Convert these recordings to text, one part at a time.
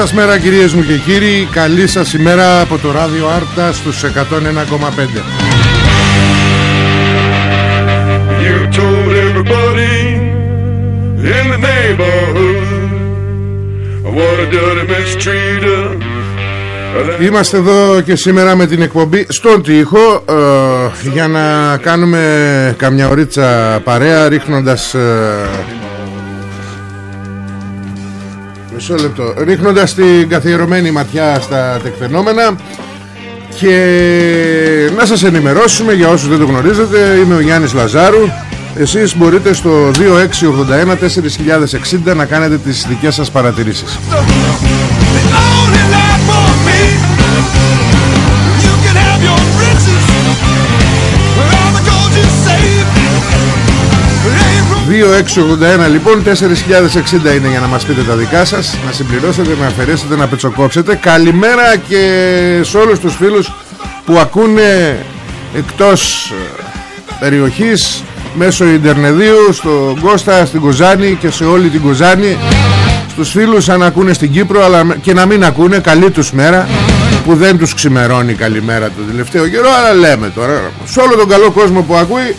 σας μέρα κυρίες μου και κύριοι. Καλή σας ημέρα από το ράδιο Άρτα στους 101,5 Είμαστε εδώ και σήμερα με την εκπομπή στον τοίχο ε, για να κάνουμε καμιά ωρίτσα παρέα ρίχνοντας ε, Μισό λεπτό. Ρίχνοντας την καθιερωμένη ματιά στα τεκτενόμενα και να σας ενημερώσουμε για όσους δεν το γνωρίζετε είμαι ο Γιάννης Λαζάρου εσείς μπορείτε στο 2681 4060 να κάνετε τις δικές σας παρατηρήσεις 2681 λοιπόν 4060 είναι για να μας πείτε τα δικά σας Να συμπληρώσετε, να αφαιρέσετε, να πετσοκόψετε Καλημέρα και σε όλους τους φίλους που ακούνε εκτός ε, περιοχής Μέσω Ιντερνεδίου, στο Κώστα, στην Κοζάνη και σε όλη την Κοζάνη Στους φίλους αν ακούνε στην Κύπρο αλλά και να μην ακούνε καλή τους μέρα Που δεν τους ξημερώνει καλημέρα το τελευταίο καιρό Αλλά λέμε τώρα Σε όλο τον καλό κόσμο που ακούει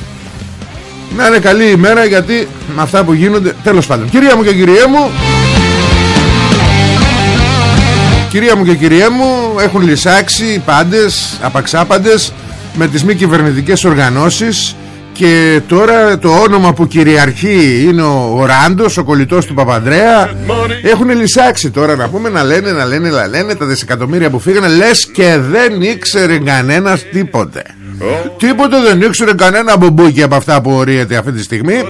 να είναι καλή ημέρα γιατί με αυτά που γίνονται Τέλος πάντων. Κυρία μου και κυρία μου Κυρία μου και κυρία μου Έχουν λυσάξει οι πάντες Απαξάπαντες Με τις μη κυβερνητικές οργανώσεις και τώρα το όνομα που κυριαρχεί είναι ο Ράντος, ο κολλητός του Παπανδρέα. Έχουν λυσάξει τώρα να πούμε να λένε, να λένε, να λένε τα δισεκατομμύρια που φύγανε Λες και δεν ήξερε κανένας τίποτε. Τίποτε δεν ήξερε κανένα μπομπούκι από αυτά που ορίεται αυτή τη στιγμή.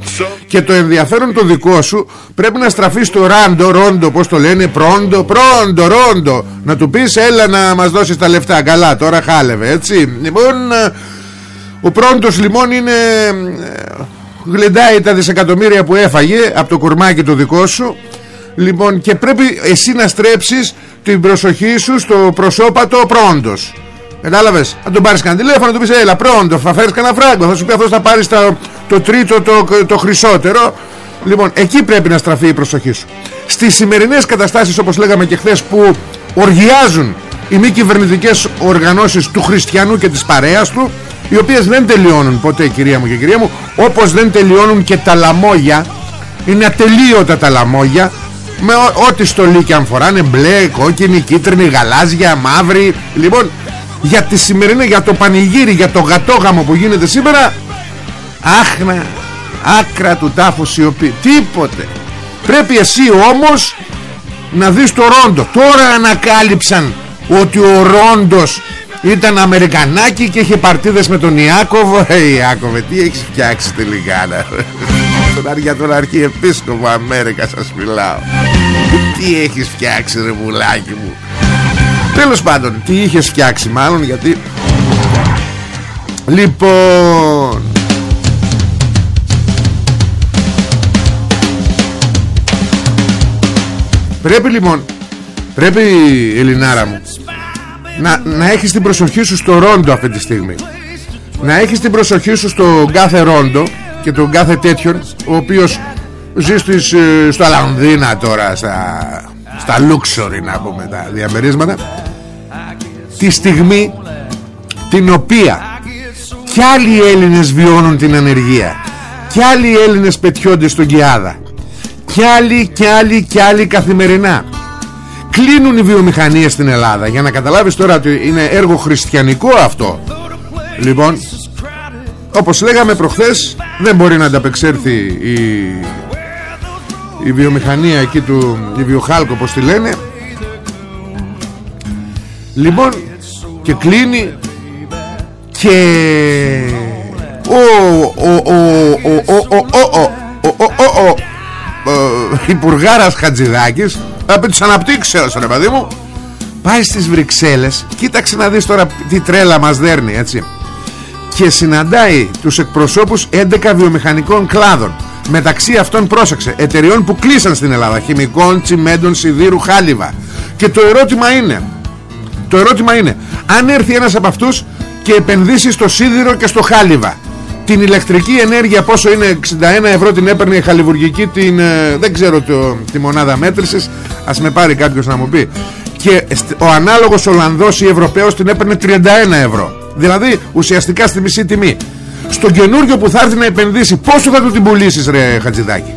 Και το ενδιαφέρον το δικό σου Πρέπει να στραφείς στο ράντο, ρόντο Πώς το λένε, πρόντο, πρόντο, ρόντο. Να του πεις έλα να μας δώσεις τα λεφτά. Καλά τώρα χάλευε έτσι. Λοιπόν ο πρώτος λιμόν είναι Γλεντάει τα δισεκατομμύρια που έφαγε Από το κουρμάκι το δικό σου Λοιπόν και πρέπει εσύ να στρέψεις Την προσοχή σου στο προσώπατο πρόντος Κατάλαβες; Αν τον πάρεις κανένα τηλέφωνο, του πεις: Έλα, πρώτο, θα φέρεις κανένα φράγκο. Θα σου πει αυτός θα πάρει το τρίτο, το, το χρυσότερο. Λοιπόν, εκεί πρέπει να στραφεί η προσοχή σου. Στις σημερινές καταστάσεις, όπως λέγαμε και χθες, που οργιάζουν οι μη κυβερνητικές οργανώσεις του χριστιανού και της παρέας του, οι οποίες δεν τελειώνουν ποτέ κυρία μου και κυρία μου. Όπως δεν τελειώνουν και τα λαμόγια είναι ατελείωτα τα λαμόγια με ό,τι στολή και αν φοράνε μπλε, κόκκινη, κίτρινη, γαλάζια, μαύρη. Λοιπόν για τη σημερινή, για το πανηγύρι για το γατόγαμο που γίνεται σήμερα άχνα άκρα του τάφου σιωπή. Τίποτε. Πρέπει εσύ όμως να δεις το ρόντο. Τώρα ανακάλυψαν ότι ο ρόντος ήταν Αμερικανάκι και είχε παρτίδες με τον Ιάκωβο. Ε Ιάκωβε τι έχεις φτιάξει τελικά Τον για τον αρχιεπίσκοπο Αμέρικα σας μιλάω. Τι έχεις φτιάξει ρε βουλάκι μου. Τέλος πάντων τι είχες φτιάξει μάλλον γιατί Λοιπόν. Πρέπει λοιπόν Πρέπει Ελληνάρα μου να, να έχεις την προσοχή σου στο ρόντο αυτή τη στιγμή. Να έχεις την προσοχή σου στο κάθε ρόντο Και τον κάθε τέτοιον Ο οποίος ζει στις, ε, στο Αλανδίνα τώρα Στα, στα Λούξορι να πούμε τα διαμερίσματα. Τη στιγμή την οποία Κι άλλοι Έλληνες βιώνουν την ανεργία Κι άλλοι Έλληνες πετιόνται στον Κιάδα Κι άλλοι, κι άλλοι, κι άλλοι καθημερινά κλείνουν οι βιομηχανίες στην Ελλάδα για να καταλάβεις τώρα ότι είναι έργο χριστιανικό αυτό λοιπόν όπως λέγαμε προχθές δεν μπορεί να ανταπεξέλθει η, η βιομηχανία εκεί του η βιοχάλκο όπως τη λένε λοιπόν και κλείνει και ο ο ο ο ο ο ο ο Υπουργάρας Χατζηδάκης από τους αναπτύξεως ρε παιδί μου. Πάει στις Βρυξέλλες κοίταξε να δεις τώρα τι τρέλα μας δέρνει έτσι. Και συναντάει τους εκπροσώπους 11 βιομηχανικών κλάδων. Μεταξύ αυτών πρόσεξε εταιριών που κλείσαν στην Ελλάδα χημικών, τσιμέντων, σιδήρου, χάλιβα. Και το ερώτημα είναι το ερώτημα είναι αν έρθει ένας από αυτούς και επενδύσει στο σίδηρο και στο χάλιβα την ηλεκτρική ενέργεια πόσο είναι 61 ευρώ την έπαιρνε η χαλιβουργική την, ε, δεν ξέρω το, τη μονάδα μέτρησης. Ας με πάρει κάποιος να μου πει. Και ο ανάλογος Ολλανδός ή Ευρωπαίος την έπαιρνε 31 ευρώ. Δηλαδή ουσιαστικά στη μισή τιμή. Στο καινούριο που θα έρθει να επενδύσει πόσο θα του την πουλήσεις ρε Χατζηδάκη;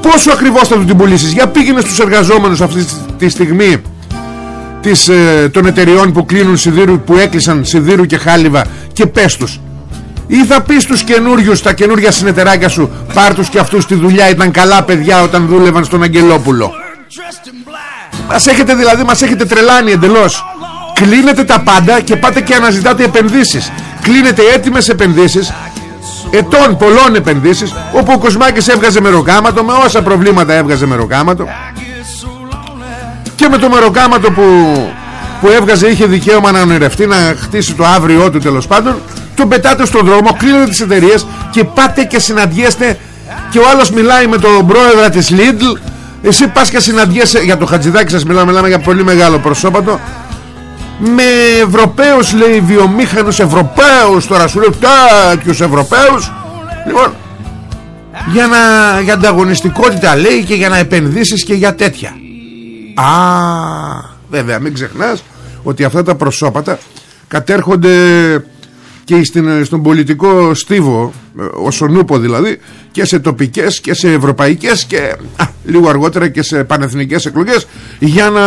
Πόσο ακριβώς θα του την πουλήσεις; Για πήγαινε στους εργαζόμενους αυτή τη στιγμή της, ε, των εταιριών που κλείνουν σιδήρου που έκλεισαν σιδήρου και χάλιβα και πες τους ή θα πεις στους καινούριους τα καινούρια συνεταιράκια σου πάρ τους και αυτούς τη δουλειά ήταν καλά παιδιά όταν δούλευαν στον Αγγελόπουλο. Μας έχετε δηλαδή μας έχετε τρελάνει εντελώς. Κλείνετε τα πάντα και πάτε και αναζητάτε επενδύσεις. Κλείνετε έτοιμες επενδύσεις ετών πολλών επενδύσεις όπου ο Κοσμάκης έβγαζε μεροκάματο με όσα προβλήματα έβγαζε μεροκάματο. Και με το μεροκάματο που, που έβγαζε είχε δικαίωμα να ονειρευτεί να χτίσει το αύριό του τέλος πάντων τον πετάτε στον δρόμο κλείνετε τις εταιρείες και πάτε και συναντιέστε και ο άλλος μιλάει με τον πρόεδρο της Lidl. Εσύ πας και συναντιέσαι για το Χατζηδάκι σας μιλάμε, μιλάμε για πολύ μεγάλο προσώπατο. Με Ευρωπαίους λέει βιομήχανους Ευρωπαίους τώρα σου λέω τέτοιους Ευρωπαίους λοιπόν για, να, για ανταγωνιστικότητα λέει και για να επενδύσεις και για τέτοια. Α, βέβαια μην ξεχνάς ότι αυτά τα προσώπατα κατέρχονται και στον πολιτικό στίβο ο νούπο δηλαδή και σε τοπικές και σε ευρωπαϊκές και λίγο αργότερα και σε πανεθνικές εκλογές για να,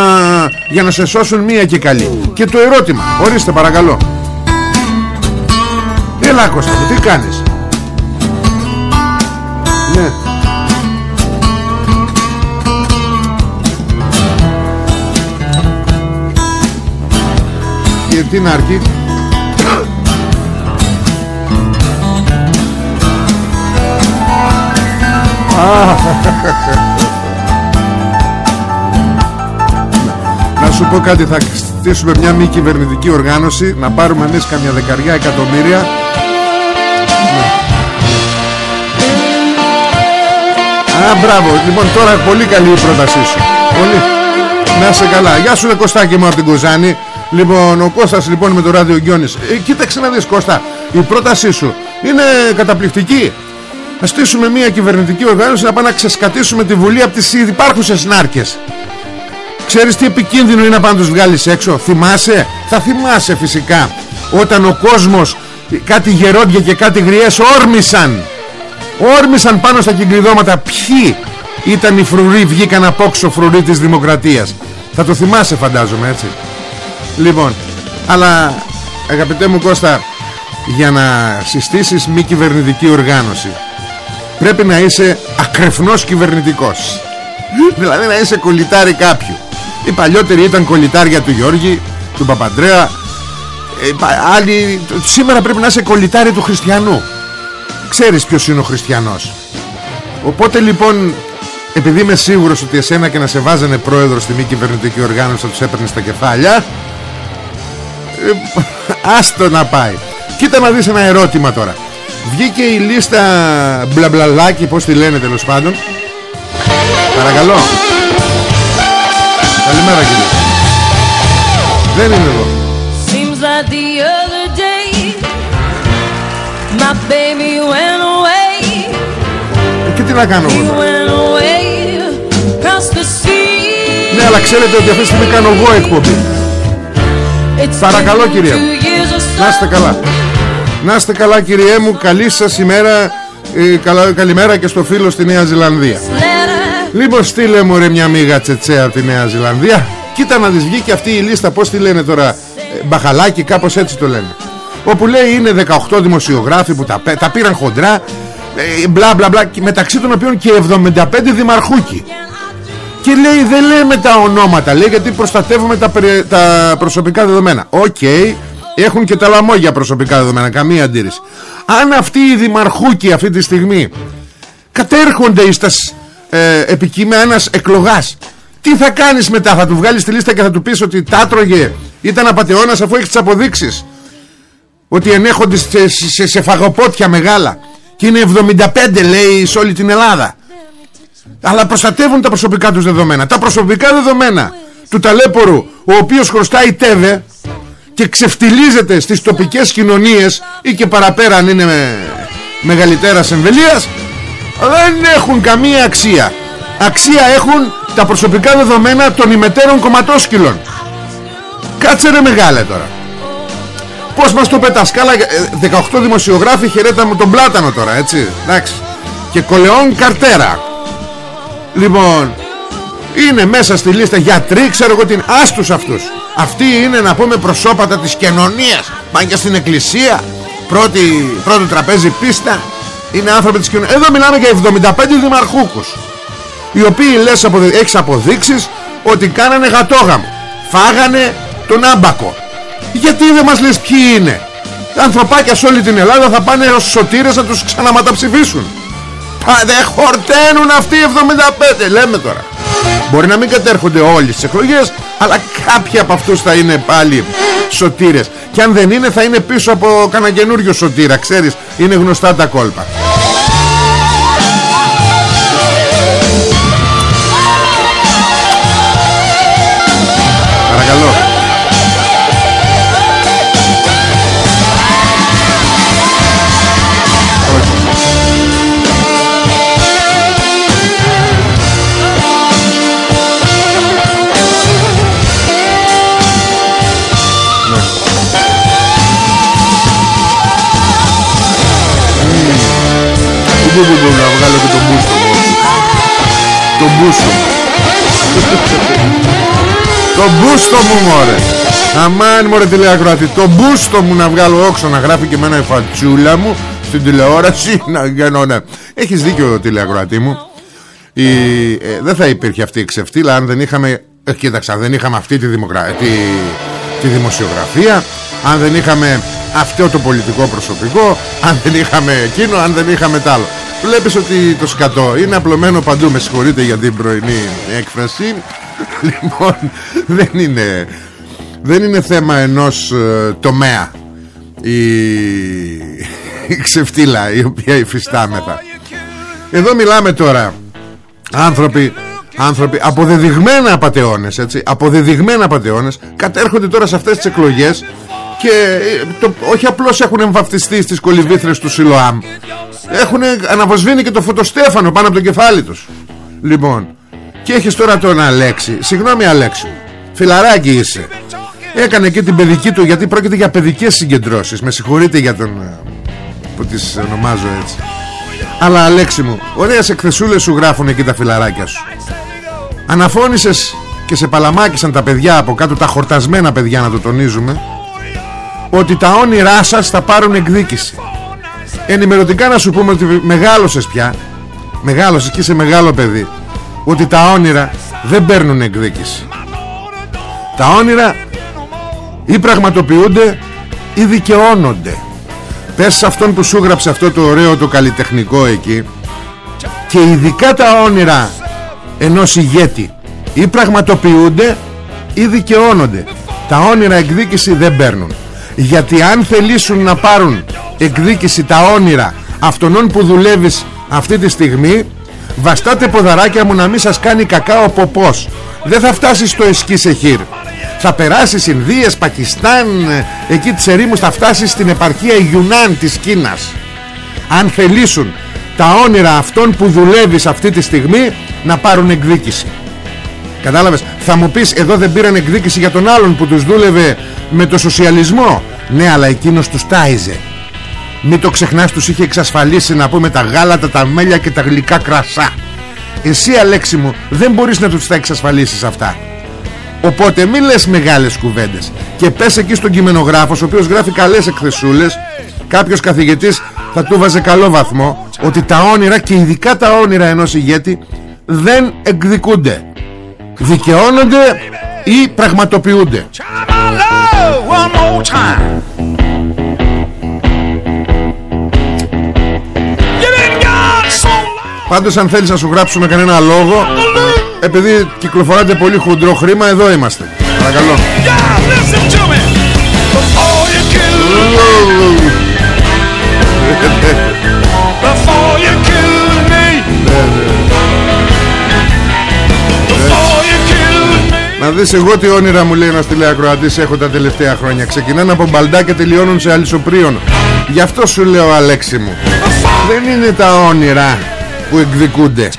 για να σε σώσουν μία και καλή. Και το ερώτημα ορίστε παρακαλώ. Έλα Κώστα τι κάνεις; Ναι. Και τι να αρκεί; Να σου πω κάτι Θα στήσουμε μια μη κυβερνητική οργάνωση Να πάρουμε εμείς καμιά δεκαριά εκατομμύρια ναι. Α, μπράβο. Λοιπόν, τώρα πολύ καλή η πρότασή σου. Πολύ. Να σε καλά. Γεια σου, Κωστάκη μου από την Κοζάνη. Λοιπόν, ο Κώστας λοιπόν με το ράδιο Γκιόνης. Ε, κοίταξε να δεις Κώστα. Η πρότασή σου είναι καταπληκτική. Να στήσουμε μια κυβερνητική οργάνωση να πάμε να ξεσκατήσουμε τη Βουλή από τις υπάρχουσες νάρκες. Ξέρεις τι επικίνδυνο είναι να πάνε να τους βγάλεις έξω; Θυμάσαι; Θα θυμάσαι φυσικά. όταν ο κόσμος κάτι γερόντια και κάτι γριές όρμησαν όρμησαν πάνω στα κυκλειδώματα ποιοι ήταν οι φρουροί βγήκαν απόξω φρουροί της δημοκρατίας θα το θυμάσαι φαντάζομαι έτσι λοιπόν αλλά αγαπητέ μου Κώστα για να συστήσεις μη κυβερνητική οργάνωση πρέπει να είσαι ακρεφνός κυβερνητικός. Δηλαδή να είσαι κολλητάρι κάποιου. Οι παλιότεροι ήταν κολλητάρια του Γιώργη του Παπαντρέα. Ε, άλλοι, σήμερα πρέπει να είσαι κολλητάρι του χριστιανού. Ξέρεις ποιος είναι ο χριστιανός. Οπότε λοιπόν επειδή είμαι σίγουρος ότι εσένα και να σε βάζανε πρόεδρος στη μη κυβερνητική οργάνωση θα τους έπαιρνες στα κεφάλια ε, άστο να πάει. Κοίτα να δεις ένα ερώτημα τώρα βγήκε η λίστα μπλαμπλαλάκι πως τη λένε τέλος πάντων. Παρακαλώ. Καλημέρα κύριε. Δεν είναι εδώ Seems that the other day My baby went away. Ε, Και τι να κάνω εγώ Ναι αλλά ξέρετε ότι αυτή τη στιγμή κάνω εγώ εκπομπή. Παρακαλώ κυρία μου. Να είστε καλά Να είστε καλά κυριέ μου. Καλή σας ημέρα ε, καλα, Καλημέρα και στο φίλο στη Νέα Ζηλανδία. Λοιπόν στείλε μου ρε μια μύγα τσετσέ από τη Νέα Ζηλανδία. Κοίτα να δεις βγήκε αυτή η λίστα Πως τη λένε τώρα ε, Μπαχαλάκι κάπως έτσι το λένε. Όπου λέει είναι 18 δημοσιογράφοι που τα, τα πήραν χοντρά ε, Μπλα μπλα μπλα Μεταξύ των οποίων και 75 δημαρχούκοι. Και λέει δεν λέμε τα ονόματα Λέει γιατί προστατεύουμε τα, τα προσωπικά δεδομένα. OK. okay, Έχουν και τα λαμόγια προσωπικά δεδομένα Καμία αντίρρηση. Αν αυτοί οι δημαρχούκοι αυτή τη στιγμή Κατέρχονται εις τας ε, επικείμενας ένας εκλογάς Τι θα κάνεις μετά Θα του βγάλεις τη λίστα και θα του πεις ότι τάτρωγε Ήταν απατεώνας αφού έχεις τις αποδείξεις Ότι ενέχονται σε, σε, σε φαγοπότια μεγάλα. Και είναι 75 λέει σε όλη την Ελλάδα. Αλλά προστατεύουν τα προσωπικά τους δεδομένα. Τα προσωπικά δεδομένα του ταλέπορου ο οποίος χρωστάει τέβε και ξεφτιλίζεται στις τοπικές κοινωνίες ή και παραπέρα αν είναι με μεγαλύτερας εμβελίας δεν έχουν καμία αξία. Αξία έχουν τα προσωπικά δεδομένα των ημετέρων κομματόσκυλων. Κάτσε ρε μεγάλε τώρα. Πως μας το πετάς. Καλά 18 δημοσιογράφοι χαιρέτα μου τον πλάτανο τώρα έτσι εντάξει. Και κολεόν καρτέρα. Λοιπόν Είναι μέσα στη λίστα γιατροί Ξέρω εγώ την άστους αυτούς. Αυτοί είναι να πούμε προσώπατα της κοινωνίας. Πάνε και στην εκκλησία. Πρώτη, Πρώτο τραπέζι πίστα. Είναι άνθρωποι της κοινωνίας. Εδώ μιλάμε για 75 δημαρχούκους Οι οποίοι λες αποδει... έχεις αποδείξεις Ότι κάνανε γατόγαμο. Φάγανε τον άμπακο. Γιατί δεν μας λες ποιοι είναι. Ανθρωπάκια σε όλη την Ελλάδα θα πάνε ως σωτήρες να τους ξαναματαψηφίσουν. Δεν χορταίνουν αυτοί οι 75 Λέμε τώρα Μπορεί να μην κατέρχονται όλοι στις εκλογές Αλλά κάποιοι από αυτούς θα είναι πάλι σωτήρες. Και αν δεν είναι θα είναι πίσω από κανένα καινούριο σωτήρα Ξέρεις. Είναι γνωστά τα κόλπα μπούστο μου μωρέ. Αμάν μωρέ τηλεακροατή Το μπούστο μου να βγάλω όξο να γράφει και εμένα η φατσούλα μου Στην τηλεόραση να γίνω ναι. Έχεις δίκιο τηλεακροατή μου. Η, ε, Δεν θα υπήρχε αυτή η ξεφτύλα Αν δεν είχαμε ε, Κοίταξα αν δεν είχαμε αυτή τη, δημοκρα... τη, τη δημοσιογραφία Αν δεν είχαμε αυτό το πολιτικό προσωπικό αν δεν είχαμε εκείνο, αν δεν είχαμε τ' άλλο Βλέπεις ότι το σκατό είναι απλωμένο παντού. Με συγχωρείτε για την πρωινή έκφραση. Λοιπόν δεν είναι Δεν είναι θέμα ενός ε, τομέα. Η... η ξεφτύλα η οποία υφιστάμεθα. Εδώ μιλάμε τώρα. Άνθρωποι Άνθρωποι αποδεδειγμένα απατεώνες έτσι, Αποδεδειγμένα απατεώνες Κατέρχονται τώρα σε αυτές τις εκλογές Και ε, το, όχι απλώς έχουν εμβαφτιστεί Στις κολυβήθρες του Σιλοάμ. Έχουν αναβοσβήνει και το φωτοστέφανο πάνω από το κεφάλι τους. Λοιπόν και έχεις τώρα τον Αλέξη. Συγγνώμη Αλέξη. Φιλαράκι είσαι. Έκανε και την παιδική του γιατί πρόκειται για παιδικές συγκεντρώσεις. Με συγχωρείτε για τον ε, που τις ονομάζω έτσι. Αλλά Αλέξη μου ωραίες εκθεσούλες σου γράφουν εκεί τα φιλαράκια σου. Αναφώνησες και σε παλαμάκισαν τα παιδιά από κάτω τα χορτασμένα παιδιά να το τονίζουμε ότι τα όνειρά σας θα πάρουν εκδίκηση. Ενημερωτικά να σου πούμε ότι μεγάλωσες πια μεγάλωσες και είσαι μεγάλο παιδί ότι τα όνειρα δεν παίρνουν εκδίκηση. Τα όνειρα ή πραγματοποιούνται ή δικαιώνονται. Πες σε αυτόν που σου γράψε αυτό το ωραίο το καλλιτεχνικό εκεί και ειδικά τα όνειρα ενός ηγέτη ή πραγματοποιούνται ή δικαιώνονται. Τα όνειρα εκδίκηση δεν παίρνουν γιατί αν θελήσουν να πάρουν εκδίκηση τα όνειρα αυτών που δουλεύεις αυτή τη στιγμή βαστάτε ποδαράκια μου να μην σας κάνει κακά ο ποπός. Δεν θα φτάσεις στο Εσκί Σεχίρ. Θα περάσεις Ινδίες, Πακιστάν εκεί τις ερήμους θα φτάσεις στην επαρχία Γιουνάν της Κίνας. Αν θελήσουν τα όνειρα αυτών που δουλεύεις αυτή τη στιγμή να πάρουν εκδίκηση κατάλαβες; Θα μου πεις εδώ δεν πήραν εκδίκηση για τον άλλον που τους δούλευε με το σοσιαλισμό. Ναι αλλά εκείνος τους τάιζε. Μην το ξεχνάς τους είχε εξασφαλίσει να πούμε τα γάλατα, τα μέλια και τα γλυκά κρασά. Εσύ Αλέξη μου δεν μπορείς να τους τα εξασφαλίσεις αυτά. Οπότε μην λες μεγάλες κουβέντες. Και πες εκεί στον κειμενογράφος Ο οποίος γράφει καλές εκθεσούλες Κάποιος καθηγητής θα του βάζε καλό βαθμό Ότι τα όνειρα και ειδικά τα όνειρα ενός ηγέτη Δεν εκδικούνται Δικαιώνονται ή πραγματοποιούνται. Πάντως αν θέλεις να σου γράψουμε κανένα λόγο επειδή κυκλοφοράτε πολύ χοντρό χρήμα εδώ είμαστε. Παρακαλώ Να δεις εγώ τι όνειρα μου λέει ένας τηλεακροατής έχω τα τελευταία χρόνια. Ξεκινάνε από μπαλντά και τελειώνουν σε αλυσοπρίων Γι' αυτό σου λέω Αλέξη μου Δεν είναι τα όνειρα που εκδικούνται.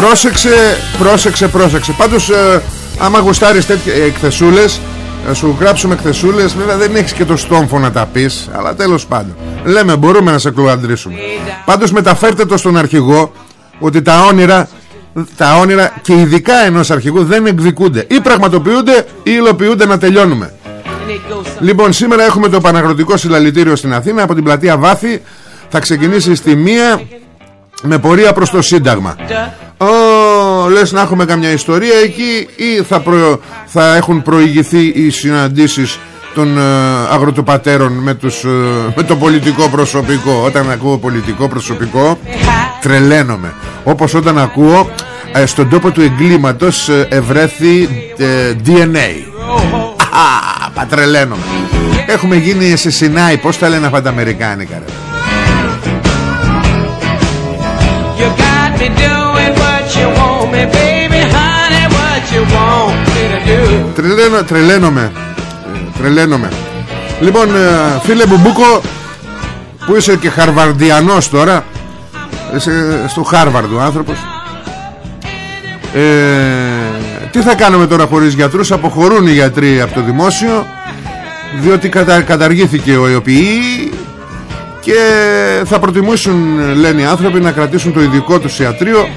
Πρόσεξε, πρόσεξε, πρόσεξε. Πάντως ε, άμα γουστάρεις τέτοιες εκθεσούλες να σου γράψουμε εκθεσούλες Βέβαια δεν έχεις και το στόμφο να τα πεις Αλλά τέλος πάντων. Λέμε μπορούμε να σε κλουαντρήσουμε Πάντως μεταφέρτε το στον αρχηγό Ότι τα όνειρα Τα όνειρα και ειδικά ενός αρχηγού δεν εκδικούνται. Ή πραγματοποιούνται ή υλοποιούνται να τελειώνουμε. Λοιπόν σήμερα έχουμε το Παναγροτικό Συλλαλητήριο στην Αθήνα Από την πλατεία Βάθη. Θα ξεκινήσει στη μία με πορεία προς το Σύνταγμα. Ω, λες να έχουμε καμιά ιστορία εκεί ή θα, θα έχουν προηγηθεί οι συναντήσεις των ε, αγροτοπατέρων με, τους, ε, με το πολιτικό προσωπικό. Όταν ακούω πολιτικό προσωπικό τρελαίνομαι. Όπως όταν ακούω ε, στον τόπο του εγκλήματος ευρέθη DNA Α, πατρελαίνομαι. Έχουμε γίνει σε Σινάη πως τα λένε αυτά τα Αμερικάνικα ρε. Τρελαίνω, τρελαίνομαι Τρελαίνομαι. Λοιπόν ε, φίλε Μπουμπούκο Που είσαι και χαρβαρδιανός τώρα Είσαι στο Χάρβαρντ ο άνθρωπος. Ε, Τι θα κάνουμε τώρα χωρίς γιατρούς; Αποχωρούν οι γιατροί από το δημόσιο Διότι κατα, καταργήθηκε ο ΕΟΠΗ και θα προτιμούσουν λένε οι άνθρωποι να κρατήσουν το ειδικό τους ιατρείο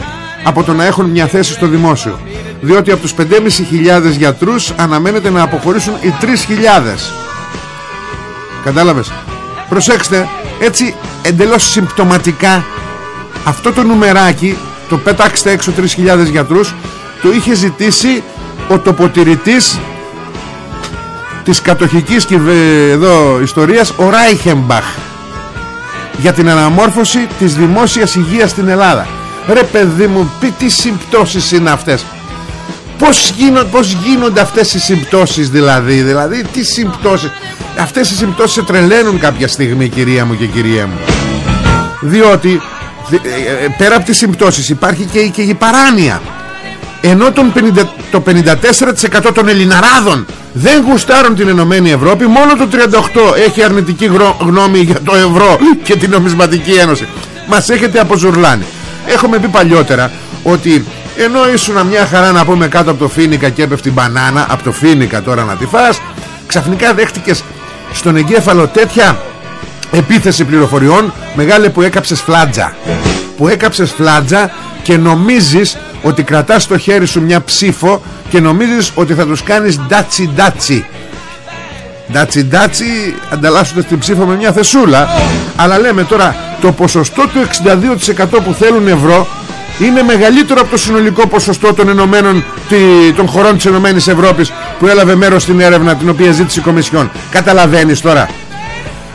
από το να έχουν μια θέση στο δημόσιο διότι από τους 5.500 γιατρούς αναμένεται να αποχωρήσουν οι 3.000 κατάλαβες; Προσέξτε έτσι εντελώς συμπτωματικά αυτό το νουμεράκι το πέταξτε έξω 3.000 γιατρούς το είχε ζητήσει ο τοποτηρητής της κατοχικής εδώ ιστορίας ο Ράιχεμπαχ για την αναμόρφωση της δημόσιας υγείας στην Ελλάδα. Ρε παιδί μου πει τι συμπτώσεις είναι αυτές; Πως, γίνον, πως γίνονται αυτές οι συμπτώσεις δηλαδή δηλαδή τι συμπτώσεις; Αυτές οι συμπτώσεις σε τρελαίνουν κάποια στιγμή κυρία μου και κυρία μου. Διότι ε, ε, πέρα από τις συμπτώσεις υπάρχει και, και η παράνοια. Ενώ τον 50, το 54% των Ελληναράδων δεν γουστάρουν την Ενωμένη Ευρώπη μόνο το 38% έχει αρνητική γνώμη για το ευρώ και την νομισματική ένωση. Μας έχετε αποζουρλάνει. Έχουμε πει παλιότερα ότι ενώ ήσουν μια χαρά να πούμε κάτω από το φίνικα και έπεφτει μπανάνα από το φίνικα τώρα να τη φας ξαφνικά δέχτηκες στον εγκέφαλο τέτοια επίθεση πληροφοριών μεγάλη που έκαψες φλάτζα. Που έκαψες φλάτζα και νομίζεις ότι κρατάς στο χέρι σου μια ψήφο και νομίζεις ότι θα τους κάνεις ντάτσι ντάτσι. Ντάτσι ντάτσι ανταλλάσσοντας την ψήφο με μια θεσούλα. Αλλά λέμε τώρα το ποσοστό του 62% που θέλουν ευρώ είναι μεγαλύτερο από το συνολικό ποσοστό των, ενωμένων, των χωρών της Ενωμένης Ευρώπης που έλαβε μέρος στην έρευνα την οποία ζήτησε η Κομισιόν. Καταλαβαίνεις τώρα.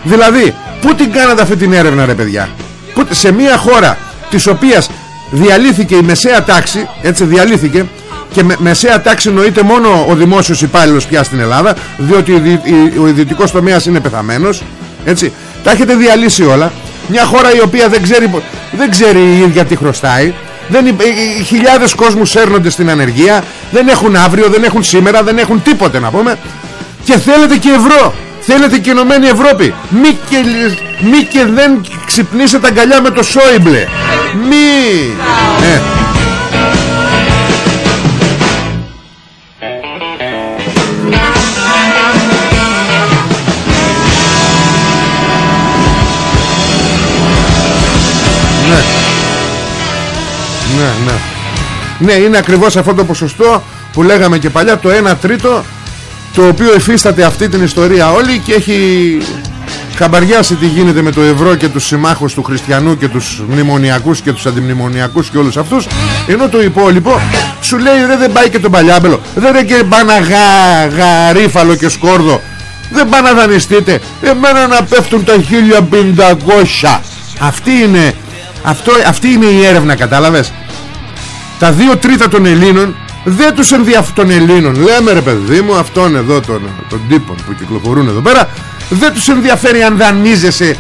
Δηλαδή, πού την κάνατε αυτή την έρευνα ρε παιδιά; Που, σε μια χώρα της οποίας διαλύθηκε η μεσαία τάξη, έτσι διαλύθηκε, και με, μεσαία τάξη νοείται μόνο ο δημόσιος υπάλληλος πια στην Ελλάδα, διότι ο ιδιωτικός τομέας είναι πεθαμένος, έτσι. Τα έχετε διαλύσει όλα. Μια χώρα η οποία δεν ξέρει, δεν ξέρει η ίδια τι χρωστάει δεν, οι, χιλιάδες κόσμους σέρνονται στην ανεργία δεν έχουν αύριο, δεν έχουν σήμερα δεν έχουν τίποτε να πούμε. Και θέλετε και ευρώ θέλετε και ενωμένη Ευρώπη. Μη και, μη και δεν ξυπνήσετε αγκαλιά με το Σόιμπλε. Μη. Ε. Ναι, είναι ακριβώς αυτό το ποσοστό που λέγαμε και παλιά, το 1 τρίτο, το οποίο εφίσταται αυτή την ιστορία όλη και έχει χαμπαριάσει τι γίνεται με το ευρώ και τους συμμάχους του χριστιανού και τους μνημονιακούς και τους αντιμνημονιακούς και όλους αυτούς. Ενώ το υπόλοιπο σου λέει ρε δεν πάει και τον παλιάμπελο. Δεν είναι και πάνε γα, γαρίφαλο και σκόρδο. Δεν πάνε να δανειστείτε. Εμένα να πέφτουν τα 1500 αυτή είναι αυτό, αυτή είναι η έρευνα κατάλαβες; Τα δύο τρίτα των Ελλήνων δεν τους ενδιαφέρουν των Ελλήνων. Λέμε ρε παιδί μου αυτόν εδώ τον, τον τύπο που κυκλοφορούν εδώ πέρα δεν τους ενδιαφέρει αν δανείζεσαι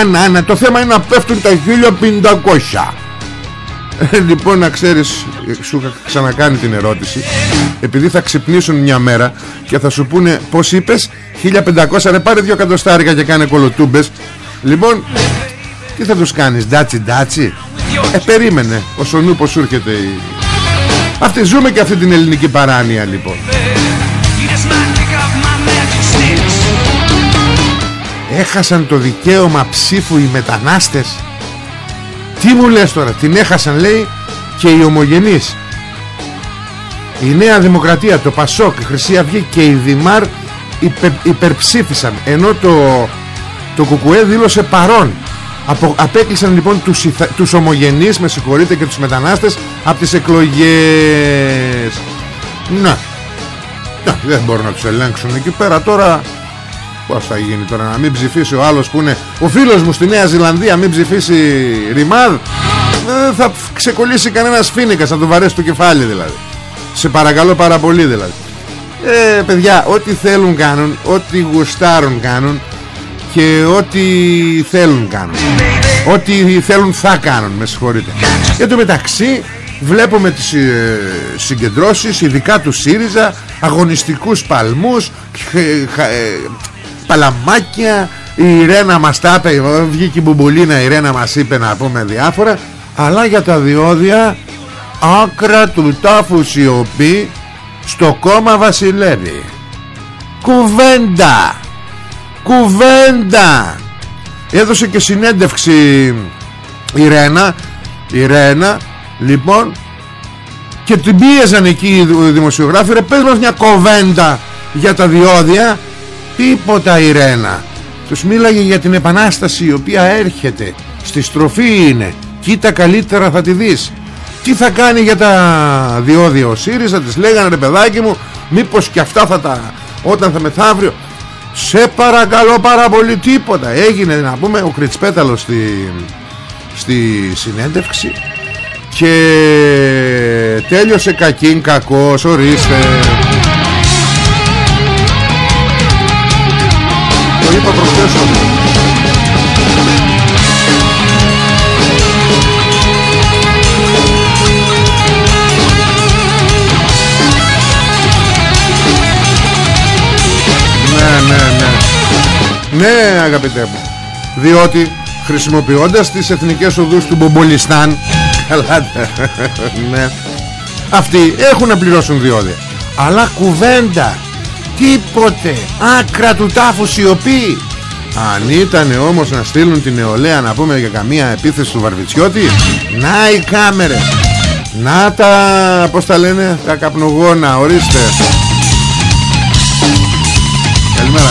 αν, αν το θέμα είναι να πέφτουν τα 1500 ε, λοιπόν να ξέρεις σου είχα ξανακάνει την ερώτηση. Επειδή θα ξυπνήσουν μια μέρα και θα σου πούνε πως είπες 1500 ρε πάρε δυο κατοστάρικα και κάνε κολοτούμπες. Λοιπόν τι θα τους κάνεις ντάτσι ντάτσι; Ε περίμενε Ο νου πως σου έρχεται η... Αυτή ζούμε και αυτή την ελληνική παράνοια λοιπόν. Έχασαν το δικαίωμα ψήφου οι μετανάστες; Τι μου λες τώρα Την έχασαν λέει και οι ομογενείς; Η Νέα Δημοκρατία Το Πασόκ, η Χρυσή Αυγή και η Δημάρ υπερψήφισαν Ενώ το, το Κουκουέ δήλωσε παρόν Απο, απέκλεισαν λοιπόν τους, τους ομογενείς με συγχωρείτε και τους μετανάστες από τις εκλογές. Να, να δεν μπορούν να τους ελέγξουν εκεί πέρα. Τώρα πως θα γίνει τώρα να μην ψηφίσει ο άλλος που είναι ο φίλος μου στη Νέα Ζηλανδία μην ψηφίσει Ριμάδ. Δεν θα ξεκολλήσει κανένας φίνικας θα του βαρέσει το κεφάλι δηλαδή. Σε παρακαλώ πάρα πολύ δηλαδή. Ε παιδιά ό,τι θέλουν κάνουν ό,τι γουστάρουν κάνουν και ό,τι θέλουν κάνουν. Ό,τι θέλουν θα κάνουν με συγχωρείτε. Και το μεταξύ βλέπουμε τις ε, συγκεντρώσεις ειδικά του ΣΥΡΙΖΑ αγωνιστικούς παλμούς ε, παλαμάκια. Η Ρένα μας τα είπε βγήκε η Μπουμπουλίνα η Ρένα μας είπε να πούμε διάφορα. Αλλά για τα διόδια άκρα του τάφους σιωπή στο κόμμα Βασιλεύει. Κουβέντα κουβέντα. Έδωσε και συνέντευξη η Ρένα. Η Ρένα λοιπόν και την πίεζαν εκεί οι δημοσιογράφοι. Ρε πες μας μια κοβέντα για τα διόδια τίποτα η Ρένα. Τους μίλαγε για την επανάσταση η οποία έρχεται. Στη στροφή είναι. Κοίτα καλύτερα θα τη δεις τι θα κάνει για τα διόδια ο ΣΥΡΙΖΑ της λέγανε ρε παιδάκι μου μήπως και αυτά θα τα όταν θα μεθαύριο σε παρακαλώ πάρα πολύ τίποτα. Έγινε να πούμε ο Κριτσπέταλος στη, στη συνέντευξη και τέλειωσε κακήν κακός ορίστε. Το είπα προχθές Ναι αγαπητέ μου. Διότι χρησιμοποιώντας τις εθνικές οδούς του Μπομπολιστάν Καλά ναι. Αυτοί έχουν να πληρώσουν διόδια. Αλλά κουβέντα τίποτε άκρα του τάφου σιωπή. Αν ήταν όμως να στείλουν την νεολαία να πούμε για καμία επίθεση του Βαρβιτσιώτη Να οι κάμερες. Να τα πως τα λένε Τα καπνογόνα ορίστε. Καλημέρα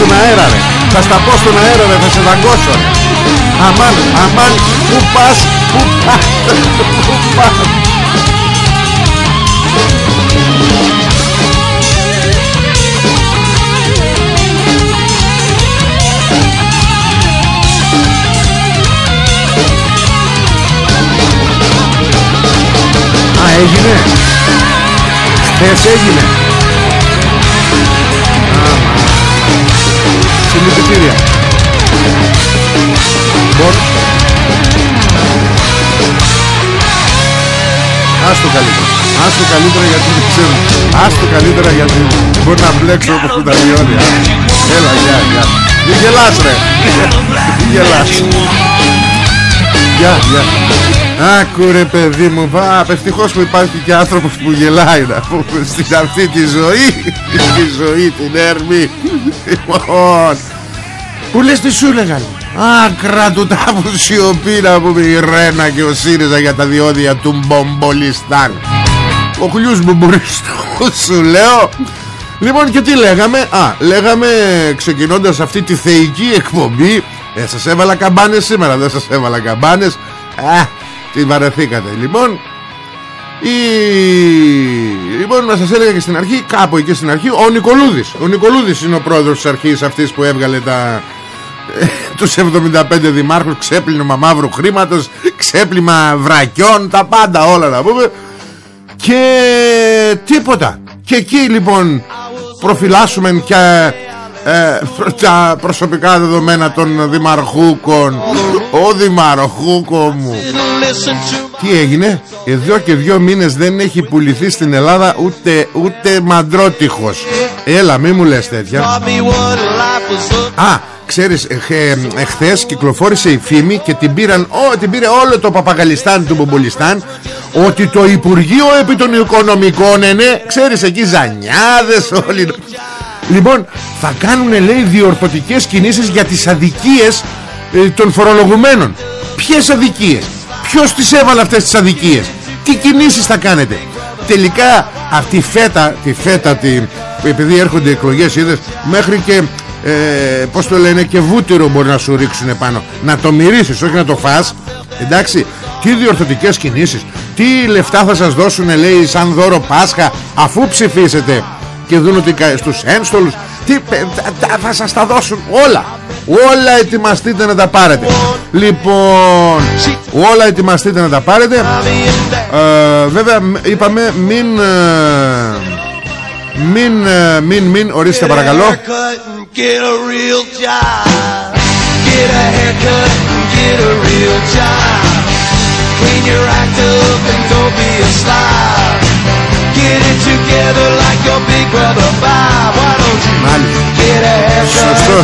στον αέρα ρε Θα στα πω στον αέρα ρε Θα σε δαγκώσω ρε Αμάν Αμάν Πού πας Πού πας Πού πας Α, έγινε. Χθες έγινε. Συλληπιτήρια. Μπορ. Ας το καλύτερα. Ας το καλύτερα γιατί δεν ξέρω. Ας το καλύτερα γιατί μπορεί να μπλέξω όπως τα διόδια. Έλα, γεια, γεια. Μην γελάς ρε. Μην γελάς. Γεια, γεια. Άκου ρε παιδί μου Πα, Ευτυχώς που υπάρχει και άνθρωπος που γελάει να πούμε Στην αυτή τη ζωή Τη ζωή την έρμη Λοιπόν. Πού λες τι σου έλεγαν Άκρα του τάφου σιωπή να πούμε η Ρένα και ο ΣΥΡΙΖΑ για τα διόδια του Μπομπολιστάν. Ο χλιούς Μπομπολιστού σου λέω. Λοιπόν και τι λέγαμε; Α λέγαμε ξεκινώντας αυτή τη θεϊκή εκπομπή ε, σας έβαλα καμπάνες σήμερα Δεν σας έβαλα καμπάνες. Α, τι βαρεθήκατε. Λοιπόν η... Λοιπόν να σας έλεγα και στην αρχή Κάπου εκεί στην αρχή Ο Νικολούδης. Ο Νικολούδης είναι ο πρόεδρος της αρχής αυτής που έβγαλε τα τους 75 δημάρχους. Ξέπλυμα μαύρου χρήματος ξέπλυμα βρακιών τα πάντα όλα να πούμε. Και τίποτα. Και εκεί λοιπόν προφυλάσσουμε και ε, τα προσωπικά δεδομένα των δημαρχούκων ο δημαρχούκο μου. Τι έγινε; Εδώ και δύο μήνες δεν έχει πουληθεί στην Ελλάδα ούτε, ούτε μαντρότυχος. Έλα μη μου λες τέτοια. Α ξέρεις εχθές κυκλοφόρησε η φήμη και την, πήραν, ό, την πήρε όλο το Παπαγαλιστάν του Μπομπολιστάν ότι το Υπουργείο επί των Οικονομικών ναι, ναι ξέρεις εκεί ζανιάδες όλοι. Λοιπόν θα κάνουν λέει διορθωτικές κινήσεις για τις αδικίες ε, των φορολογουμένων. Ποιες αδικίες; Ποιος τις έβαλε αυτές τις αδικίες; Τι κινήσεις θα κάνετε; Τελικά αυτή η φέτα Τη φέτα τη, επειδή έρχονται εκλογές είδες, Μέχρι και ε, Πώς το λένε και βούτυρο μπορεί να σου ρίξουν πάνω Να το μυρίσεις όχι να το φας. Εντάξει τι διορθωτικές κινήσεις. Τι λεφτά θα σας δώσουν λέει σαν δώρο Πάσχα Αφού ψηφίσετε και δουν ότι στους ένστολους. Τι, θα σας τα δώσουν όλα όλα ετοιμαστείτε να τα πάρετε. Λοιπόν όλα ετοιμαστείτε να τα πάρετε. Ε, βέβαια είπαμε μην ε, μην, ε, μην, μην, ορίστε παρακαλώ. Clean your act up and don't be a slob. Get it together like your big brother Bob.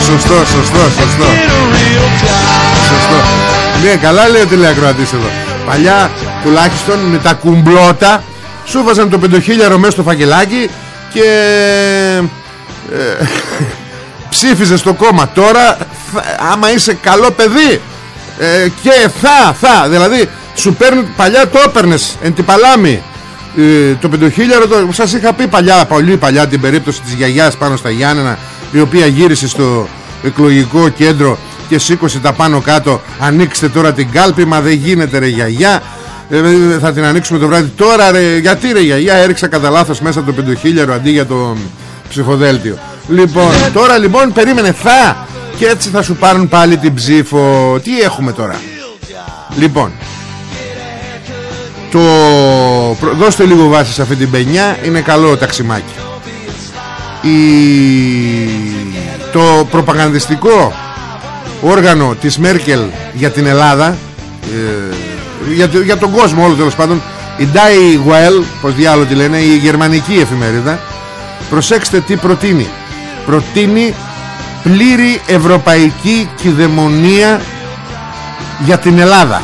Σωστό, σωστό, σωστό, σωστό. Σωστό. Ναι, καλά λέει ο τηλεακροατής εδώ. Παλιά τουλάχιστον με τα κουμπλώτα σου βάζαν το πεντοχίλιαρο μέσα στο φακελάκι και ε, ψήφιζες στο κόμμα. Τώρα άμα είσαι καλό παιδί ε, και θα, θα, δηλαδή σου παίρνει παλιά το έπαιρνες εν την παλάμη ε, το πεντοχίλιαρο το, σας είχα πει παλιά, πολύ παλιά την περίπτωση της γιαγιάς πάνω στα Γιάννενα η οποία γύρισε στο εκλογικό κέντρο και σήκωσε τα πάνω κάτω. Ανοίξτε τώρα την κάλπη μα δεν γίνεται ρε γιαγιά. Ε, ε, θα την ανοίξουμε το βράδυ. Τώρα ρε γιατί ρε γιαγιά έριξα κατά λάθος μέσα το πεντοχίλιαρο αντί για το ψηφοδέλτιο. Λοιπόν τώρα λοιπόν περίμενε θα. Και έτσι θα σου πάρουν πάλι την ψήφο. Τι έχουμε τώρα; Λοιπόν το... Δώστε λίγο βάση σε αυτή την πενιά Είναι καλό ταξιμάκι Η... Το προπαγανδιστικό όργανο της Μέρκελ για την Ελλάδα ε, για, για τον κόσμο όλο τέλος πάντων η Die Well πως διάλογο τη λένε η γερμανική εφημερίδα προσέξτε τι προτείνει. Προτείνει πλήρη ευρωπαϊκή κυδαιμονία για την Ελλάδα.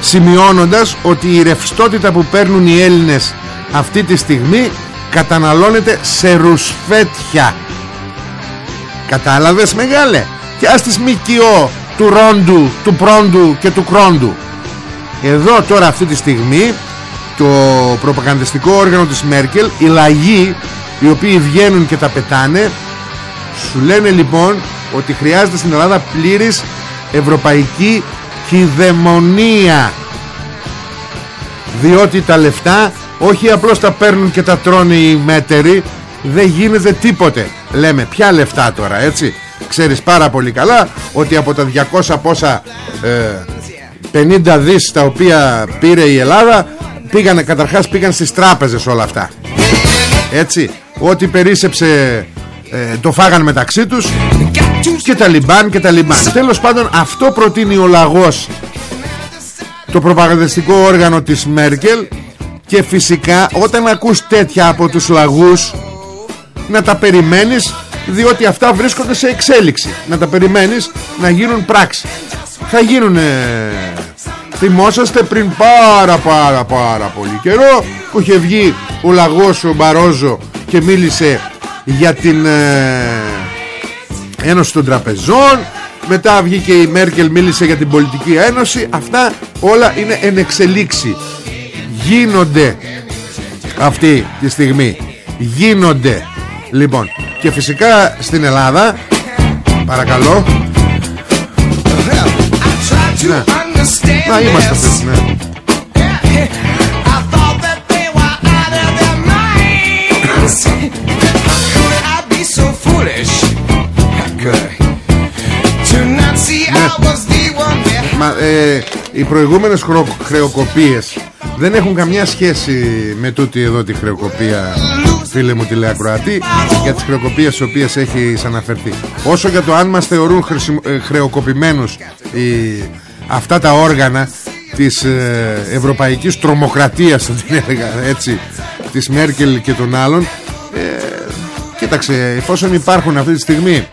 Σημειώνοντας ότι η ρευστότητα που παίρνουν οι Έλληνες αυτή τη στιγμή καταναλώνεται σε ρουσφέτια. Κατάλαβες μεγάλε; Και ας τις ΜΚΟ του Ρόντου, του Πρόντου και του Κρόντου. Εδώ τώρα αυτή τη στιγμή το προπαγανδιστικό όργανο της Μέρκελ οι λαγοί οι οποίοι βγαίνουν και τα πετάνε σου λένε λοιπόν ότι χρειάζεται στην Ελλάδα πλήρης ευρωπαϊκή κυδαιμονία διότι τα λεφτά όχι απλώς τα παίρνουν και τα τρώνε οι μέτεροι δεν γίνεται τίποτε. Λέμε ποια λεφτά τώρα έτσι. Ξέρεις πάρα πολύ καλά ότι από τα 200 πόσα ε, 50 δις τα οποία πήρε η Ελλάδα πήγανε καταρχάς πήγαν στις τράπεζες όλα αυτά. Έτσι ό,τι περίσεψε ε, το φάγαν μεταξύ τους και τα λιμπάν και τα λιμπάν. Τέλος πάντων αυτό προτείνει ο λαγός το προπαγανδιστικό όργανο της Μέρκελ και φυσικά όταν ακούς τέτοια από τους λαγούς να τα περιμένεις διότι αυτά βρίσκονται σε εξέλιξη. Να τα περιμένεις να γίνουν πράξη. Θα γίνουν θυμόσαστε πριν πάρα πάρα πάρα πολύ καιρό που είχε βγει ο λαγός ο Μπαρόζο και μίλησε για την ε, Ένωση των Τραπεζών. Μετά βγήκε η Μέρκελ μίλησε για την Πολιτική Ένωση. Αυτά όλα είναι εν εξελίξη γίνονται αυτή τη στιγμή. Γίνονται. Λοιπόν και φυσικά στην Ελλάδα παρακαλώ. Ναι. να είμαστε αυτές ναι. Μα, ε, οι προηγούμενες χρεοκοπίες δεν έχουν καμιά σχέση με τούτη εδώ τη χρεοκοπία φίλε μου τηλεακροατή για τις χρεοκοπίες τις οποίες έχει αναφερθεί όσο για το αν μας θεωρούν ε, χρεοκοπημένους οι, αυτά τα όργανα της ε, ευρωπαϊκής τρομοκρατίας έτσι, της Μέρκελ και των άλλων ε, κοίταξε εφόσον υπάρχουν αυτή τη στιγμή